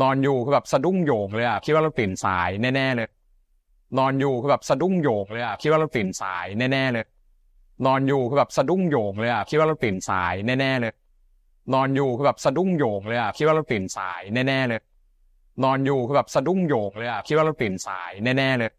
นอนอยู่คือแบบสะดุ้งโยงเลยอะคิดว่าเราตื่นสายแน่ๆเลย นอนอยู่คือแบบสะดุ้งโยงเลยอะคิดว่าเราตื่นสายแน่ๆเลย นอนอยู่คือแบบสะดุ้งโยงเลยอะคิดว่าเราตื่นสายแน่ๆเลย นอนอยู่คือแบบสะดุ้งโยงเลยอะคิดว่าเราตื่นสายแน่ๆเลย นอนอยู่คือแบบสะดุ้งโยงเลยอะคิดว่าเราตื่นสายแน่ๆเลย